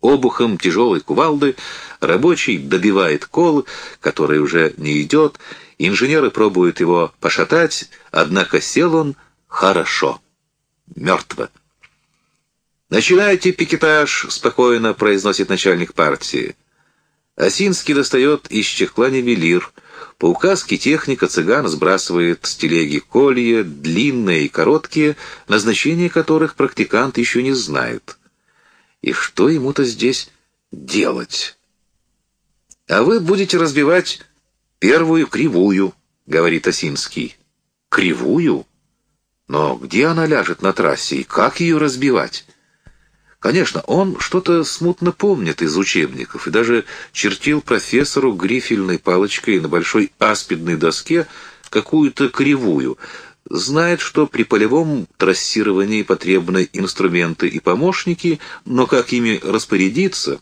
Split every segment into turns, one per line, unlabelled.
Обухом тяжелой кувалды рабочий добивает кол, который уже не идет, инженеры пробуют его пошатать, однако сел он хорошо, мертво. «Начинайте пикетаж», — спокойно произносит начальник партии. Осинский достает из чехла нивелир. По указке техника цыган сбрасывает с телеги колья, длинные и короткие, назначение которых практикант еще не знает. И что ему-то здесь делать? «А вы будете разбивать первую кривую», — говорит Осинский. «Кривую? Но где она ляжет на трассе и как ее разбивать?» Конечно, он что-то смутно помнит из учебников и даже чертил профессору грифельной палочкой на большой аспидной доске какую-то кривую. Знает, что при полевом трассировании потребны инструменты и помощники, но как ими распорядиться,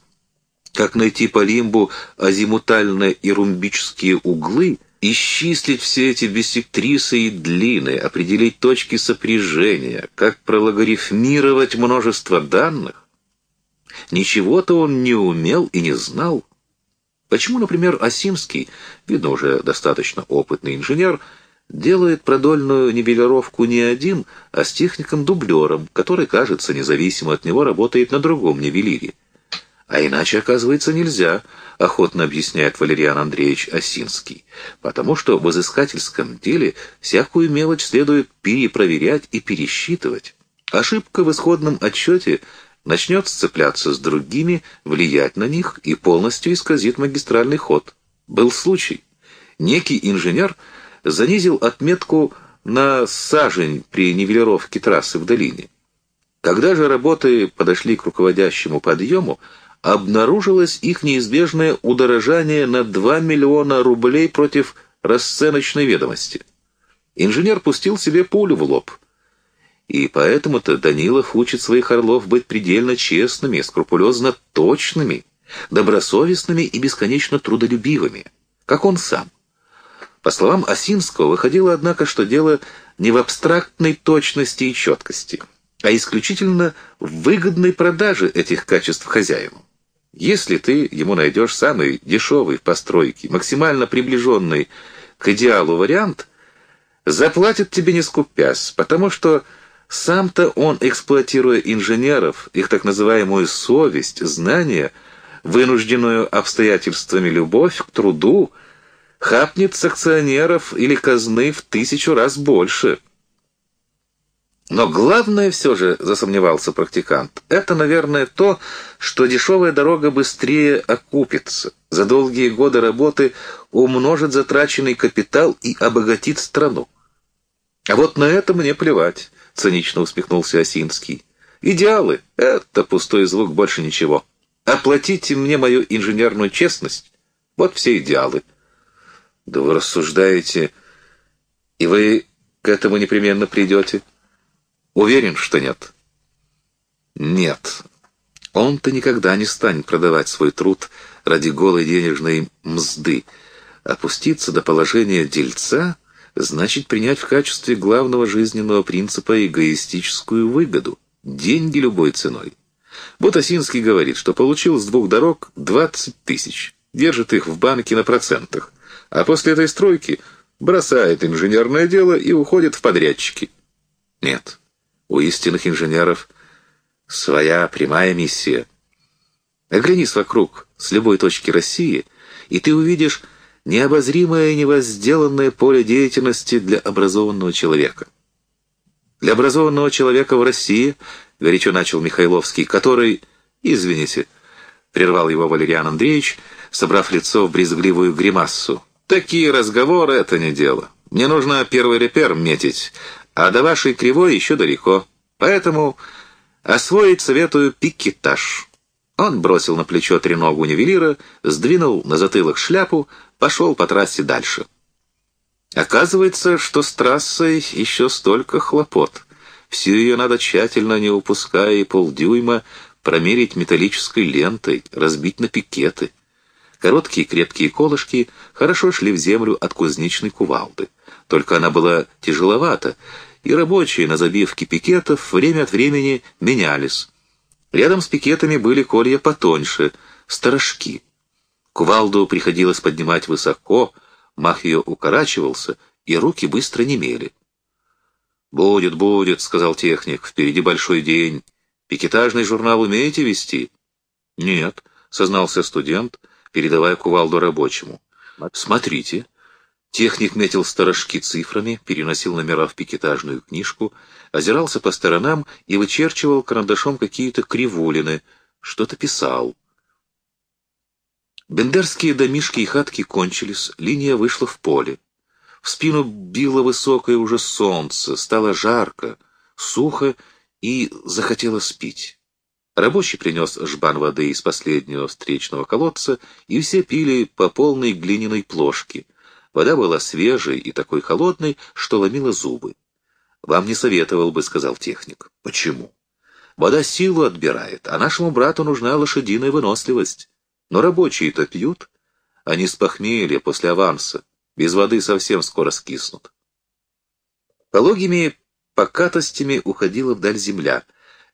как найти по лимбу азимутальные и румбические углы — исчислить все эти биссектрисы и длины, определить точки сопряжения, как прологарифмировать множество данных. Ничего-то он не умел и не знал. Почему, например, Осимский, видно уже достаточно опытный инженер, делает продольную нивелировку не один, а с техником-дублером, который, кажется, независимо от него работает на другом нивелире. А иначе, оказывается, нельзя, охотно объясняет Валериан Андреевич Осинский, потому что в изыскательском деле всякую мелочь следует перепроверять и пересчитывать. Ошибка в исходном отчете начнет сцепляться с другими, влиять на них и полностью исказит магистральный ход. Был случай. Некий инженер занизил отметку на сажень при нивелировке трассы в долине. Когда же работы подошли к руководящему подъему, обнаружилось их неизбежное удорожание на 2 миллиона рублей против расценочной ведомости. Инженер пустил себе пулю в лоб. И поэтому-то Данилов учит своих орлов быть предельно честными, скрупулезно точными, добросовестными и бесконечно трудолюбивыми, как он сам. По словам Осинского, выходило, однако, что дело не в абстрактной точности и четкости, а исключительно в выгодной продаже этих качеств хозяину. Если ты ему найдешь самый дешевый в постройке, максимально приближенный к идеалу вариант, заплатит тебе не скупясь, потому что сам-то он, эксплуатируя инженеров, их так называемую совесть, знания, вынужденную обстоятельствами любовь к труду, хапнет с акционеров или казны в тысячу раз больше. Но главное все же, засомневался практикант, это, наверное, то, что дешевая дорога быстрее окупится, за долгие годы работы умножит затраченный капитал и обогатит страну. А вот на это мне плевать, цинично усмехнулся Осинский. Идеалы — это пустой звук, больше ничего. Оплатите мне мою инженерную честность, вот все идеалы. Да вы рассуждаете, и вы к этому непременно придете. Уверен, что нет? Нет. Он-то никогда не станет продавать свой труд ради голой денежной мзды. Опуститься до положения дельца значит принять в качестве главного жизненного принципа эгоистическую выгоду. Деньги любой ценой. Вот Осинский говорит, что получил с двух дорог 20 тысяч. Держит их в банке на процентах. А после этой стройки бросает инженерное дело и уходит в подрядчики. Нет. У истинных инженеров своя прямая миссия. Оглянись вокруг с любой точки России, и ты увидишь необозримое невозделанное поле деятельности для образованного человека. Для образованного человека в России, горячо начал Михайловский, который, извините, прервал его Валериан Андреевич, собрав лицо в брезгливую гримассу. Такие разговоры — это не дело. Мне нужно первый репер метить, а до вашей кривой еще далеко. Поэтому освоить советую пикетаж». Он бросил на плечо треногу нивелира, сдвинул на затылок шляпу, пошел по трассе дальше. Оказывается, что с трассой еще столько хлопот. Всю ее надо тщательно, не упуская и полдюйма, промерить металлической лентой, разбить на пикеты. Короткие крепкие колышки хорошо шли в землю от кузнечной кувалды. Только она была тяжеловата, и рабочие на забивке пикетов время от времени менялись. Рядом с пикетами были колья потоньше, сторожки. Кувалду приходилось поднимать высоко, мах ее укорачивался, и руки быстро немели. «Будет, будет», — сказал техник, — «впереди большой день. Пикетажный журнал умеете вести?» «Нет», — сознался студент, передавая кувалду рабочему. «Смотрите». Техник метил сторожки цифрами, переносил номера в пикетажную книжку, озирался по сторонам и вычерчивал карандашом какие-то кривулины, что-то писал. Бендерские домишки и хатки кончились, линия вышла в поле. В спину било высокое уже солнце, стало жарко, сухо и захотелось пить. Рабочий принес жбан воды из последнего встречного колодца, и все пили по полной глиняной плошке. Вода была свежей и такой холодной, что ломила зубы. «Вам не советовал бы», — сказал техник. «Почему?» «Вода силу отбирает, а нашему брату нужна лошадиная выносливость. Но рабочие-то пьют. Они с похмелья после аванса. Без воды совсем скоро скиснут». Пологими покатостями уходила вдаль земля.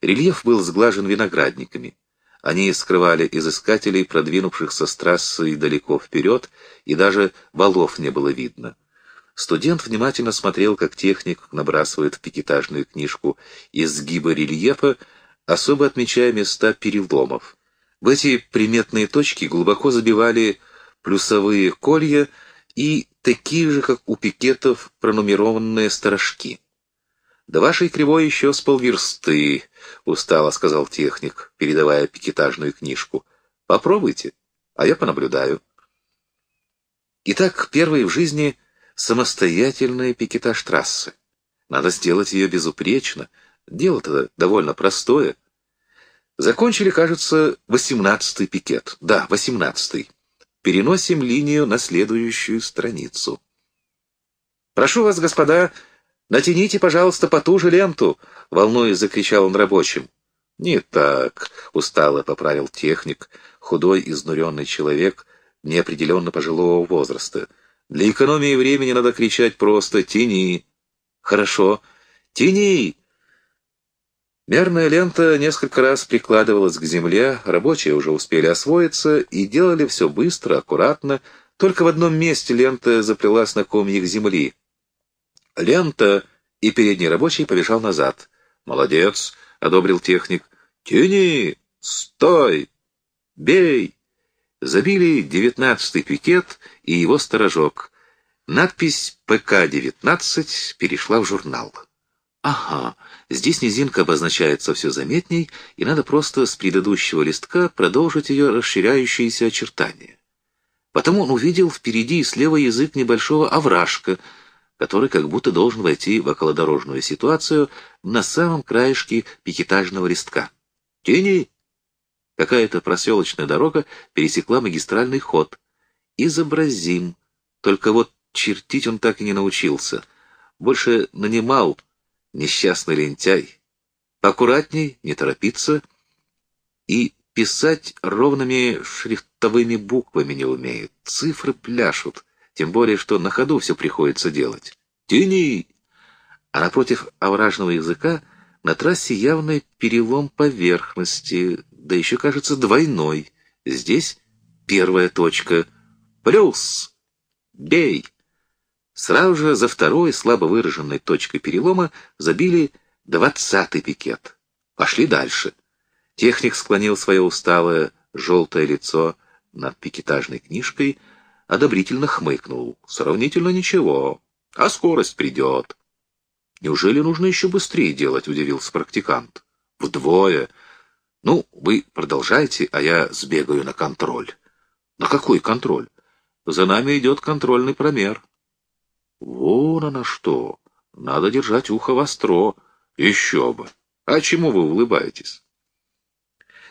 Рельеф был сглажен виноградниками. Они скрывали изыскателей, продвинувшихся с трассы далеко вперед, и даже валов не было видно. Студент внимательно смотрел, как техник набрасывает в пикетажную книжку изгибы рельефа, особо отмечая места переломов. В эти приметные точки глубоко забивали плюсовые колья и такие же, как у пикетов, пронумерованные сторожки. «До вашей кривой еще с полверсты», — устало сказал техник, передавая пикетажную книжку. «Попробуйте, а я понаблюдаю». Итак, первый в жизни самостоятельная пикетаж трассы. Надо сделать ее безупречно. Дело-то довольно простое. Закончили, кажется, восемнадцатый пикет. Да, восемнадцатый. Переносим линию на следующую страницу. «Прошу вас, господа, натяните, пожалуйста, потуже ленту!» — волнуясь, закричал он рабочим. «Не так», — устало поправил техник, худой, изнуренный человек, неопределенно пожилого возраста — для экономии времени надо кричать просто «Тяни!» «Хорошо, тяни!» Мерная лента несколько раз прикладывалась к земле, рабочие уже успели освоиться и делали все быстро, аккуратно, только в одном месте лента заплелась на комьях земли. Лента, и передний рабочий побежал назад. «Молодец!» — одобрил техник. «Тяни! Стой! Бей!» Забили девятнадцатый пикет и его сторожок. Надпись «ПК-19» перешла в журнал. Ага, здесь низинка обозначается все заметней, и надо просто с предыдущего листка продолжить ее расширяющиеся очертания. Потом он увидел впереди и слева язык небольшого овражка, который как будто должен войти в околодорожную ситуацию на самом краешке пикетажного листка. «Тяни!» Какая-то проселочная дорога пересекла магистральный ход. Изобразим. Только вот чертить он так и не научился. Больше нанимал несчастный лентяй. Аккуратней, не торопиться. И писать ровными шрифтовыми буквами не умеет. Цифры пляшут. Тем более, что на ходу все приходится делать. «Тяни!» А напротив овражного языка на трассе явный перелом поверхности, да еще, кажется, двойной. Здесь первая точка. Плюс! Бей! Сразу же за второй слабо выраженной точкой перелома забили двадцатый пикет. Пошли дальше. Техник склонил свое усталое желтое лицо над пикетажной книжкой, одобрительно хмыкнул. Сравнительно ничего, а скорость придет. Неужели нужно еще быстрее делать, удивился практикант. Вдвое. Ну, вы продолжайте, а я сбегаю на контроль. На какой контроль? За нами идет контрольный промер. Вон оно что. Надо держать ухо востро. Еще бы. А чему вы улыбаетесь?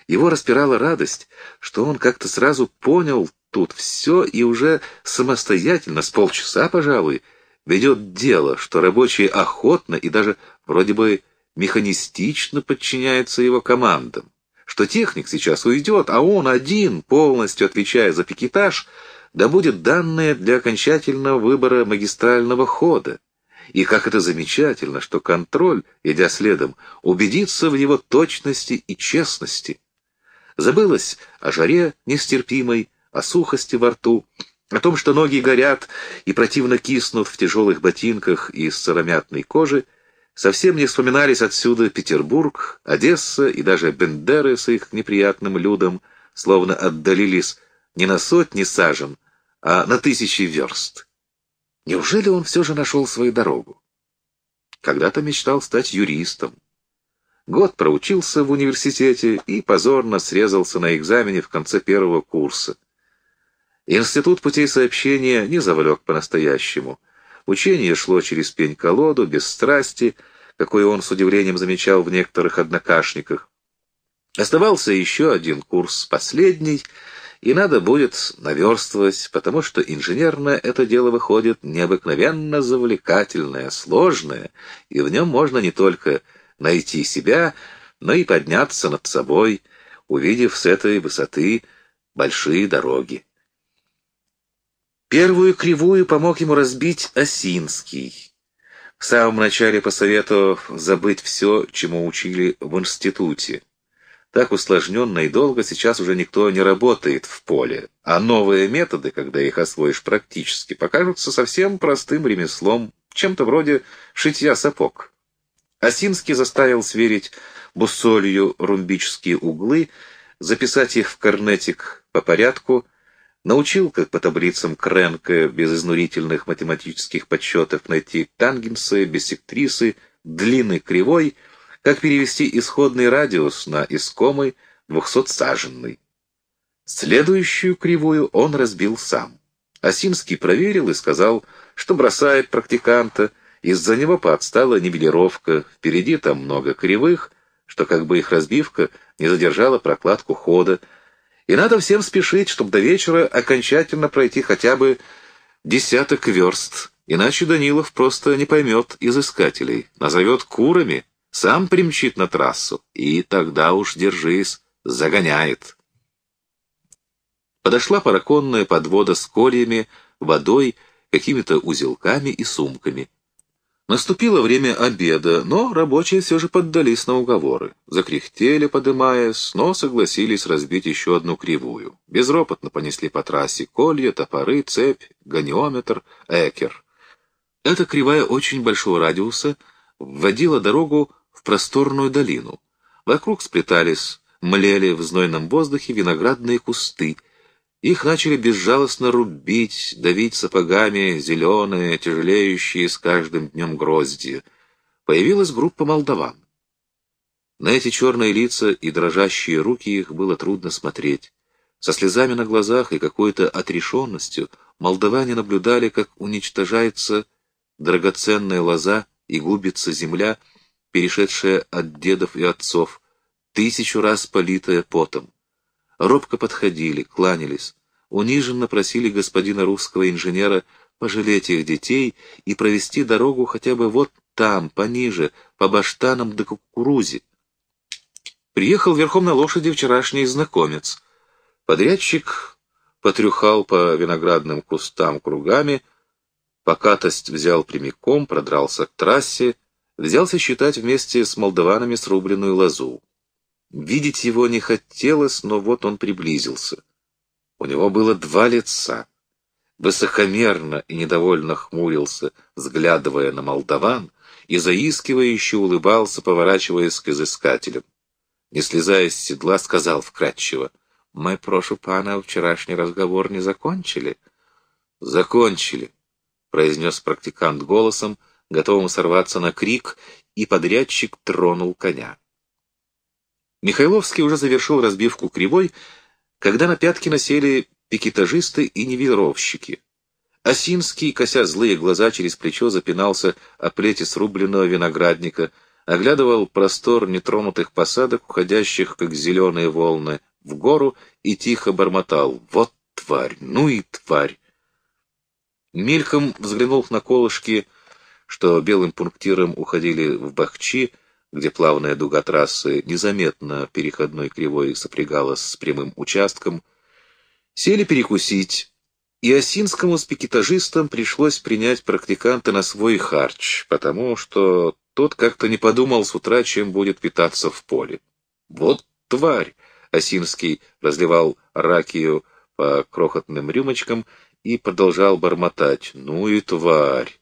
Его распирала радость, что он как-то сразу понял тут все и уже самостоятельно, с полчаса, пожалуй, ведет дело, что рабочие охотно и даже вроде бы механистично подчиняются его командам что техник сейчас уйдет, а он один, полностью отвечая за пикетаж, добудет данные для окончательного выбора магистрального хода. И как это замечательно, что контроль, идя следом, убедится в его точности и честности. Забылось о жаре нестерпимой, о сухости во рту, о том, что ноги горят и противно киснут в тяжелых ботинках из сыромятной кожи, совсем не вспоминались отсюда Петербург, Одесса и даже Бендеры с их неприятным людом, словно отдалились не на сотни сажен, а на тысячи верст. Неужели он все же нашел свою дорогу? Когда-то мечтал стать юристом. Год проучился в университете и позорно срезался на экзамене в конце первого курса. Институт путей сообщения не завлек по-настоящему. Учение шло через пень-колоду, без страсти, какой он с удивлением замечал в некоторых однокашниках. Оставался еще один курс, последний, и надо будет наверстывать, потому что инженерное это дело выходит необыкновенно завлекательное, сложное, и в нем можно не только найти себя, но и подняться над собой, увидев с этой высоты большие дороги. Первую кривую помог ему разбить Осинский. В самом начале посоветовав забыть все, чему учили в институте. Так усложненно и долго сейчас уже никто не работает в поле, а новые методы, когда их освоишь практически, покажутся совсем простым ремеслом, чем-то вроде шитья сапог. Осинский заставил сверить буссолью румбические углы, записать их в корнетик по порядку, научил, как по таблицам Кренка, без изнурительных математических подсчетов, найти тангенсы, биссектрисы, длины кривой — как перевести исходный радиус на искомый двухсотсаженный. Следующую кривую он разбил сам. Осинский проверил и сказал, что бросает практиканта, из-за него поотстала нивелировка, впереди там много кривых, что как бы их разбивка не задержала прокладку хода, и надо всем спешить, чтобы до вечера окончательно пройти хотя бы десяток верст, иначе Данилов просто не поймет изыскателей, назовет курами, сам примчит на трассу, и тогда уж, держись, загоняет. Подошла параконная подвода с кольями, водой, какими-то узелками и сумками. Наступило время обеда, но рабочие все же поддались на уговоры. Закряхтели, подымаясь, но согласились разбить еще одну кривую. Безропотно понесли по трассе колья, топоры, цепь, гониометр, экер. Эта кривая очень большого радиуса вводила дорогу в просторную долину. Вокруг сплетались, млели в знойном воздухе виноградные кусты. Их начали безжалостно рубить, давить сапогами зеленые, тяжелеющие с каждым днем грозди. Появилась группа молдаван. На эти черные лица и дрожащие руки их было трудно смотреть. Со слезами на глазах и какой-то отрешенностью молдаване наблюдали, как уничтожается драгоценная лоза и губится земля, перешедшая от дедов и отцов, тысячу раз политая потом. Робко подходили, кланялись, униженно просили господина русского инженера пожалеть их детей и провести дорогу хотя бы вот там, пониже, по баштанам до кукурузе. Приехал верхом на лошади вчерашний знакомец. Подрядчик потрюхал по виноградным кустам кругами, покатость взял прямиком, продрался к трассе, взялся считать вместе с молдаванами срубленную лозу. Видеть его не хотелось, но вот он приблизился. У него было два лица. Высокомерно и недовольно хмурился, взглядывая на молдаван, и заискивающе улыбался, поворачиваясь к изыскателям. Не слезая с седла, сказал вкратчиво, «Мы, прошу пана, вчерашний разговор не закончили?» «Закончили», — произнес практикант голосом, — готовым сорваться на крик, и подрядчик тронул коня. Михайловский уже завершил разбивку кривой, когда на пятки насели пикетажисты и нивелировщики. Осинский, кося злые глаза через плечо, запинался о плете срубленного виноградника, оглядывал простор нетронутых посадок, уходящих, как зеленые волны, в гору, и тихо бормотал «Вот тварь! Ну и тварь!» Мельком взглянул на колышки что белым пунктиром уходили в Бахчи, где плавная дуга трассы незаметно переходной кривой сопрягалась с прямым участком, сели перекусить, И осинскому с пикетажистом пришлось принять практиканта на свой харч, потому что тот как-то не подумал с утра, чем будет питаться в поле. «Вот тварь!» — Осинский разливал ракию по крохотным рюмочкам и продолжал бормотать. «Ну и тварь!»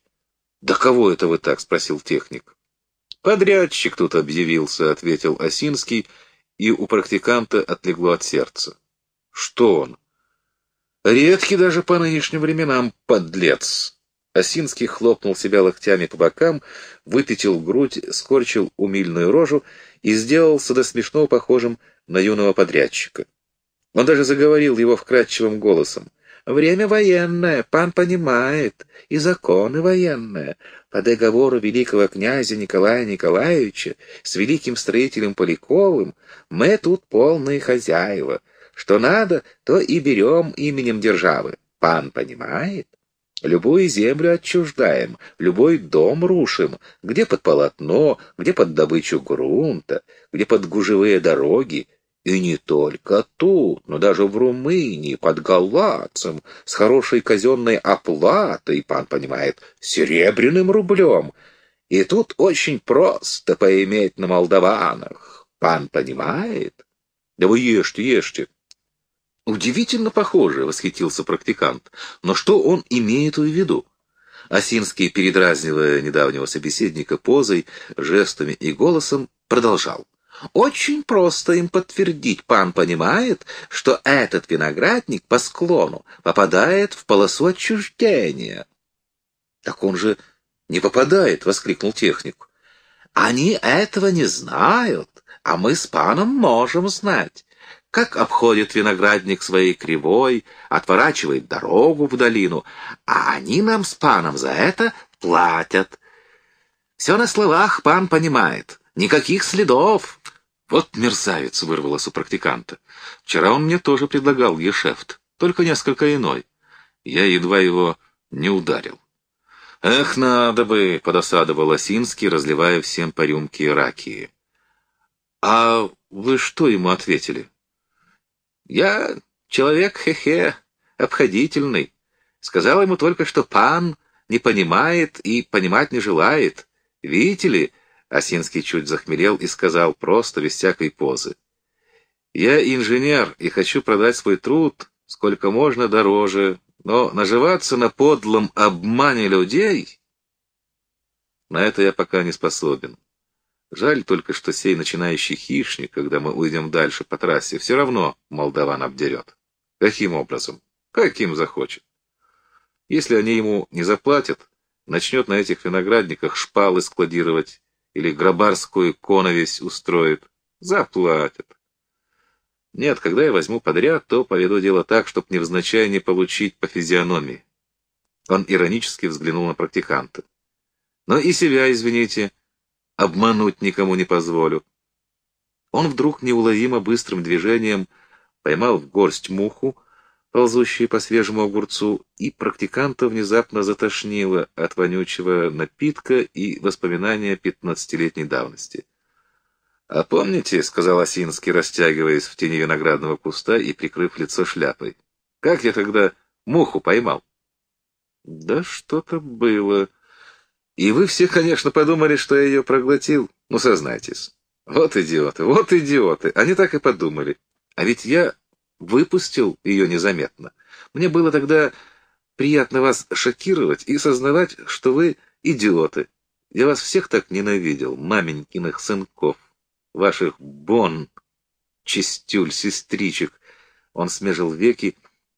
«Да кого это вы так?» — спросил техник. «Подрядчик тут объявился», — ответил Осинский, и у практиканта отлегло от сердца. «Что он?» Редкий даже по нынешним временам подлец. Осинский хлопнул себя локтями по бокам, выпятил грудь, скорчил умильную рожу и сделался до смешного похожим на юного подрядчика. Он даже заговорил его вкрадчивым голосом. «Время военное, пан понимает, и законы военные. По договору великого князя Николая Николаевича с великим строителем Поляковым мы тут полные хозяева». Что надо, то и берем именем державы. Пан понимает? Любую землю отчуждаем, любой дом рушим, где под полотно, где под добычу грунта, где под гужевые дороги. И не только тут, но даже в Румынии, под Галацем, с хорошей казенной оплатой, пан понимает, серебряным рублем. И тут очень просто поиметь на молдаванах. Пан понимает? Да вы ешьте, ешьте. «Удивительно похоже», — восхитился практикант. «Но что он имеет в виду?» Осинский, передразнивая недавнего собеседника позой, жестами и голосом, продолжал. «Очень просто им подтвердить. Пан понимает, что этот виноградник по склону попадает в полосу отчуждения». «Так он же не попадает!» — воскликнул техник. «Они этого не знают, а мы с паном можем знать как обходит виноградник своей кривой, отворачивает дорогу в долину, а они нам с паном за это платят. Все на словах пан понимает, никаких следов. Вот мерзавец вырвалось у практиканта. Вчера он мне тоже предлагал ешефт, только несколько иной. Я едва его не ударил. «Эх, надо бы!» — подосадовал Осинский, разливая всем по рюмке ракии. «А вы что ему ответили?» Я человек хе-хе, обходительный. Сказал ему только, что пан не понимает и понимать не желает. Видите ли, Осинский чуть захмелел и сказал просто, без всякой позы. Я инженер и хочу продать свой труд сколько можно дороже, но наживаться на подлом обмане людей... На это я пока не способен. Жаль только, что сей начинающий хищник, когда мы уйдем дальше по трассе, все равно молдаван обдерет. Каким образом? Каким захочет. Если они ему не заплатят, начнет на этих виноградниках шпалы складировать или грабарскую коновесь устроит. Заплатят. Нет, когда я возьму подряд, то поведу дело так, чтоб невзначай не получить по физиономии. Он иронически взглянул на практиканта. Но и себя, извините, обмануть никому не позволю. Он вдруг неуловимо быстрым движением поймал в горсть муху, ползущую по свежему огурцу, и практиканта внезапно затошнило от вонючего напитка и воспоминания пятнадцатилетней давности. «А помните, — сказал Осинский, растягиваясь в тени виноградного куста и прикрыв лицо шляпой, — как я тогда муху поймал?» «Да что-то было», и вы все, конечно, подумали, что я ее проглотил. Ну, сознайтесь. Вот идиоты, вот идиоты. Они так и подумали. А ведь я выпустил ее незаметно. Мне было тогда приятно вас шокировать и сознавать, что вы идиоты. Я вас всех так ненавидел, маменькиных сынков, ваших бон, чистюль, сестричек. Он смежил веки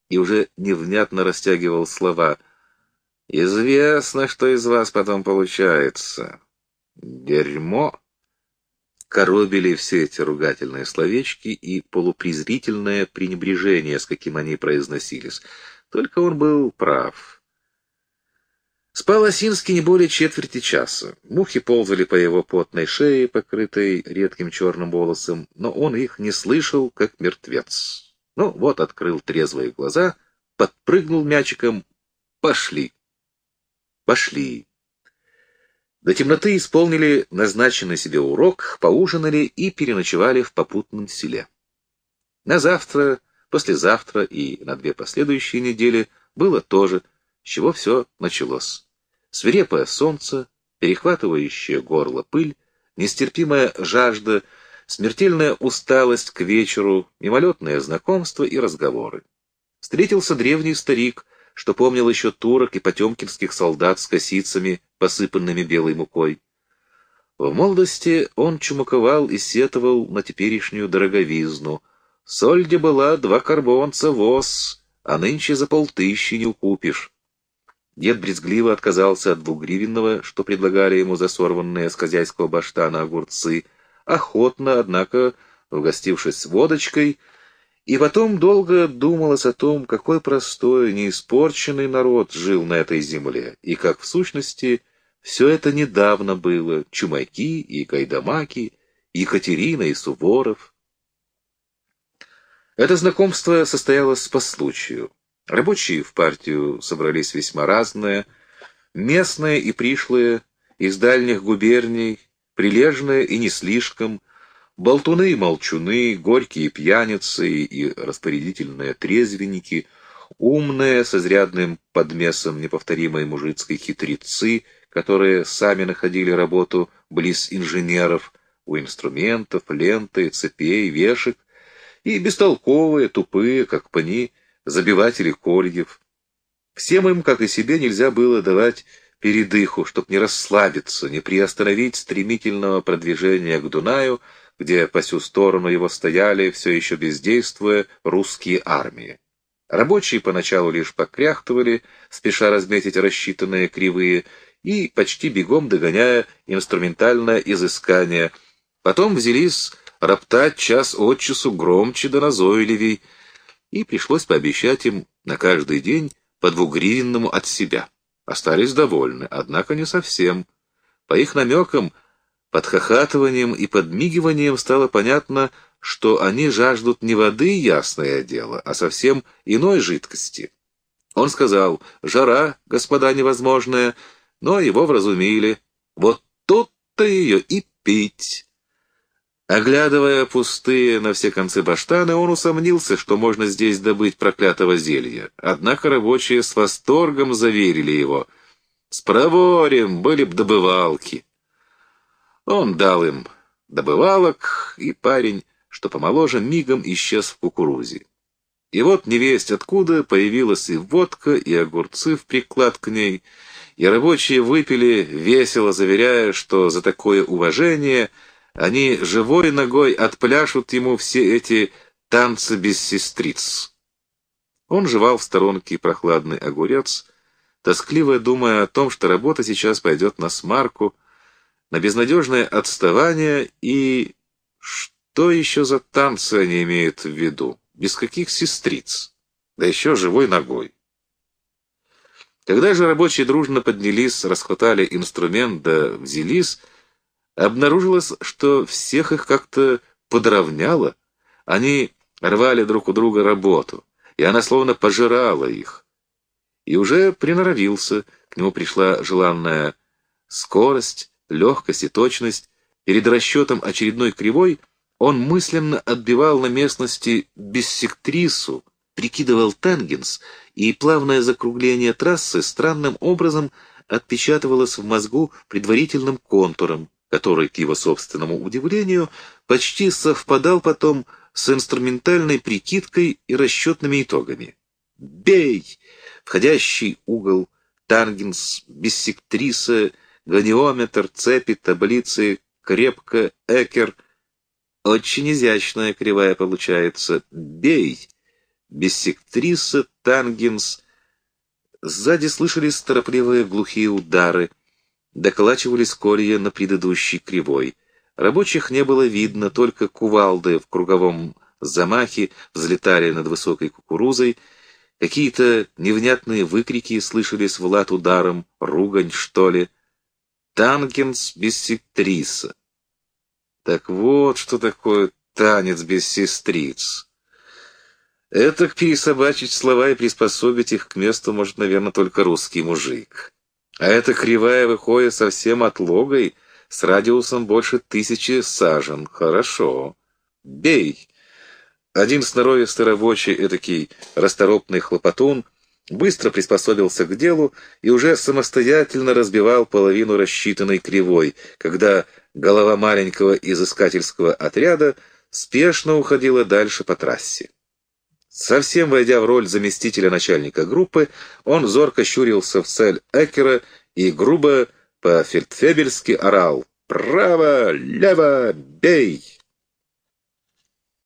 и уже невнятно растягивал слова — Известно, что из вас потом получается. Дерьмо. Коробили все эти ругательные словечки и полупрезрительное пренебрежение, с каким они произносились. Только он был прав. Спал Осинский не более четверти часа. Мухи ползали по его потной шее, покрытой редким черным волосом, но он их не слышал, как мертвец. Ну, вот открыл трезвые глаза, подпрыгнул мячиком. Пошли. Пошли. До темноты исполнили назначенный себе урок, поужинали и переночевали в попутном селе. На завтра, послезавтра и на две последующие недели было то же, с чего все началось. Свирепое солнце, перехватывающее горло пыль, нестерпимая жажда, смертельная усталость к вечеру, мимолетное знакомство и разговоры. Встретился древний старик, что помнил еще турок и потемкинских солдат с косицами, посыпанными белой мукой. В молодости он чумаковал и сетовал на теперешнюю дороговизну. Соль где была, два карбонца воз, а нынче за полтыщи не укупишь. Дед брезгливо отказался от двугривенного, что предлагали ему за сорванные с хозяйского баштана огурцы, охотно, однако, угостившись водочкой, и потом долго думалось о том, какой простой, неиспорченный народ жил на этой земле, и как, в сущности, все это недавно было, Чумаки и Гайдамаки, Екатерина и Суворов. Это знакомство состоялось по случаю. Рабочие в партию собрались весьма разные, местные и пришлые, из дальних губерний, прилежные и не слишком, болтуны и молчуны, горькие пьяницы и распорядительные трезвенники, умные, с изрядным подмесом неповторимой мужицкой хитрецы, которые сами находили работу близ инженеров, у инструментов, ленты, цепей, вешек, и бестолковые, тупые, как пани, забиватели кольев. Всем им, как и себе, нельзя было давать передыху, чтоб не расслабиться, не приостановить стремительного продвижения к Дунаю, где по всю сторону его стояли, все еще бездействуя, русские армии. Рабочие поначалу лишь покряхтывали, спеша разметить рассчитанные кривые, и почти бегом догоняя инструментальное изыскание. Потом взялись роптать час от часу громче да назойливей, и пришлось пообещать им на каждый день по двугривенному от себя. Остались довольны, однако не совсем. По их намекам, подхохатыванием и подмигиванием стало понятно, что они жаждут не воды, ясное дело, а совсем иной жидкости. Он сказал, жара, господа невозможная, но его вразумили. Вот тут-то ее и пить. Оглядывая пустые на все концы баштаны, он усомнился, что можно здесь добыть проклятого зелья. Однако рабочие с восторгом заверили его. «С проворем были б добывалки». Он дал им добывалок, и парень, что помоложе, мигом исчез в кукурузе. И вот невесть откуда появилась и водка, и огурцы в приклад к ней, и рабочие выпили, весело заверяя, что за такое уважение — они живой ногой отпляшут ему все эти танцы без сестриц. Он жевал в сторонке прохладный огурец, тоскливо думая о том, что работа сейчас пойдет на смарку, на безнадежное отставание и... Что еще за танцы они имеют в виду? Без каких сестриц? Да еще живой ногой. Когда же рабочие дружно поднялись, расхватали инструмент да взялись, Обнаружилось, что всех их как-то подровняло. Они рвали друг у друга работу, и она словно пожирала их. И уже приноровился, к нему пришла желанная скорость, легкость и точность. Перед расчетом очередной кривой он мысленно отбивал на местности биссектрису, прикидывал тангенс, и плавное закругление трассы странным образом отпечатывалось в мозгу предварительным контуром, который, к его собственному удивлению, почти совпадал потом с инструментальной прикидкой и расчетными итогами. «Бей!» Входящий угол, тангенс, биссектриса, гониометр, цепи, таблицы, крепко, экер. Очень изящная кривая получается. «Бей!» Биссектриса, тангенс. Сзади слышались торопливые глухие удары — доколачивались колья на предыдущей кривой. Рабочих не было видно, только кувалды в круговом замахе взлетали над высокой кукурузой, какие-то невнятные выкрики слышались в лад ударом, ругань, что ли. Танкинс без сестрица. Так вот, что такое танец без сестриц. Это пересобачить слова и приспособить их к месту может, наверное, только русский мужик. А эта кривая выходит совсем отлогой, с радиусом больше тысячи сажен. Хорошо. Бей. Один сноровистый рабочий, этакий расторопный хлопотун, быстро приспособился к делу и уже самостоятельно разбивал половину рассчитанной кривой, когда голова маленького изыскательского отряда спешно уходила дальше по трассе. Совсем войдя в роль заместителя начальника группы, он зорко щурился в цель Экера и грубо по-фельдфебельски орал «Право! Лево! Бей!»